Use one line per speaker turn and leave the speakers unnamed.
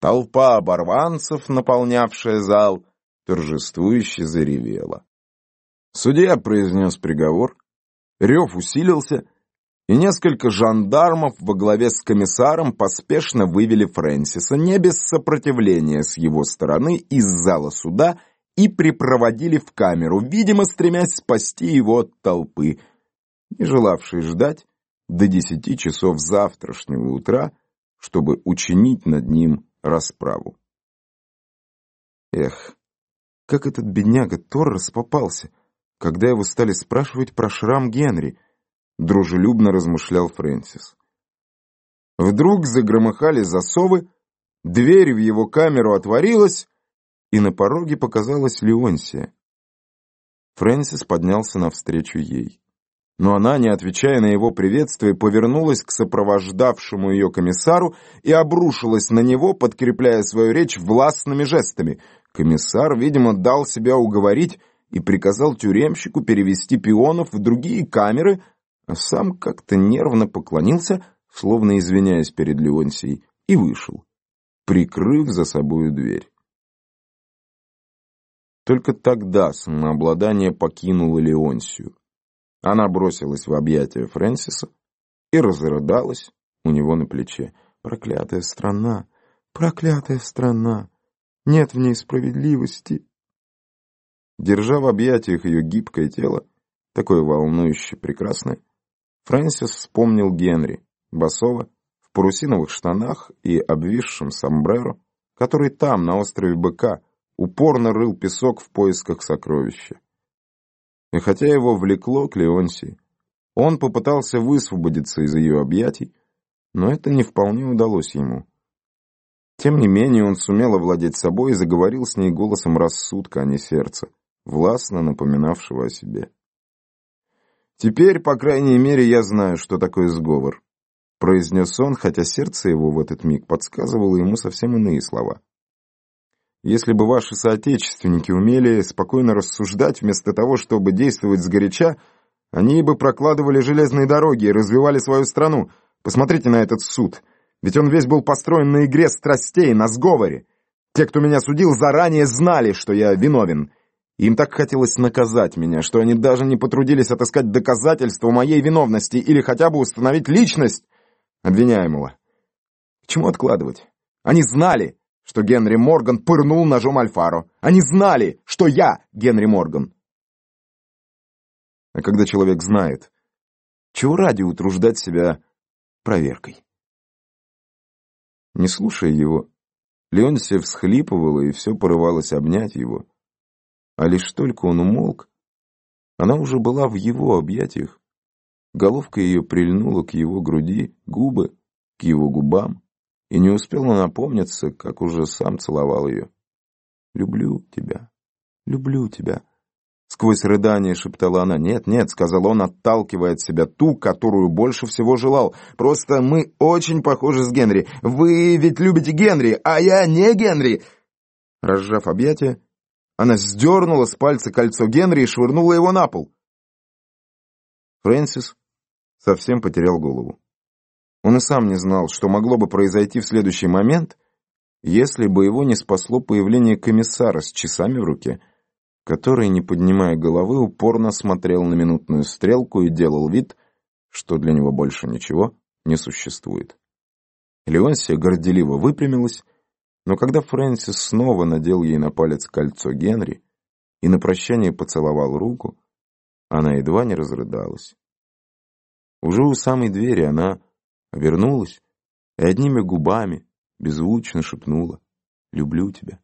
Толпа оборванцев, наполнявшая зал, торжествующе заревела. Судья произнес приговор, рев усилился, и несколько жандармов во главе с комиссаром поспешно вывели Фрэнсиса не без сопротивления с его стороны из зала суда и припроводили в камеру, видимо, стремясь спасти его от толпы, не желавшей ждать до десяти часов завтрашнего утра, чтобы учинить над ним расправу. Эх, как этот бедняга Торрес попался, когда его стали спрашивать про шрам Генри — дружелюбно размышлял Фрэнсис. Вдруг загромыхали засовы, дверь в его камеру отворилась, и на пороге показалась Леонсия. Фрэнсис поднялся навстречу ей. Но она, не отвечая на его приветствие, повернулась к сопровождавшему ее комиссару и обрушилась на него, подкрепляя свою речь властными жестами. Комиссар, видимо, дал себя уговорить и приказал тюремщику перевести пионов в другие камеры, а сам как-то нервно поклонился, словно извиняясь перед Леонсией, и вышел, прикрыв за собою дверь. Только тогда самообладание покинуло Леонсию. Она бросилась в объятия Фрэнсиса и разрыдалась у него на плече. «Проклятая страна! Проклятая страна! Нет в ней справедливости!» Держа в объятиях ее гибкое тело, такое волнующе прекрасное, Фрэнсис вспомнил Генри, басова, в парусиновых штанах и обвисшем сомбреро, который там, на острове Быка, упорно рыл песок в поисках сокровища. И хотя его влекло к Леонсии, он попытался высвободиться из ее объятий, но это не вполне удалось ему. Тем не менее он сумел овладеть собой и заговорил с ней голосом рассудка, а не сердца, властно напоминавшего о себе. «Теперь, по крайней мере, я знаю, что такое сговор», — произнес он, хотя сердце его в этот миг подсказывало ему совсем иные слова. «Если бы ваши соотечественники умели спокойно рассуждать вместо того, чтобы действовать сгоряча, они бы прокладывали железные дороги и развивали свою страну. Посмотрите на этот суд, ведь он весь был построен на игре страстей, на сговоре. Те, кто меня судил, заранее знали, что я виновен». Им так хотелось наказать меня, что они даже не потрудились отыскать доказательства моей виновности или хотя бы установить личность обвиняемого. К чему откладывать? Они знали, что Генри Морган пырнул ножом Альфаро. Они знали, что я Генри Морган. А когда человек знает, чего ради утруждать себя проверкой? Не слушая его, Леонсия всхлипывала и все порывалось обнять его. А лишь только он умолк, она уже была в его объятиях. Головка ее прильнула к его груди, губы к его губам, и не успела напомниться, как уже сам целовал ее. «Люблю тебя, люблю тебя», — сквозь рыдание шептала она. «Нет, нет», — сказал он, отталкивая от себя ту, которую больше всего желал. «Просто мы очень похожи с Генри. Вы ведь любите Генри, а я не Генри!» Разжав объятия, она сдернула с пальца кольцо Генри и швырнула его на пол. Фрэнсис совсем потерял голову. Он и сам не знал, что могло бы произойти в следующий момент, если бы его не спасло появление комиссара с часами в руке, который, не поднимая головы, упорно смотрел на минутную стрелку и делал вид, что для него больше ничего не существует. Леонсия горделиво выпрямилась но когда Фрэнсис снова надел ей на палец кольцо Генри и на прощание поцеловал руку, она едва не разрыдалась. Уже у самой двери она обернулась и одними губами беззвучно шепнула «Люблю тебя».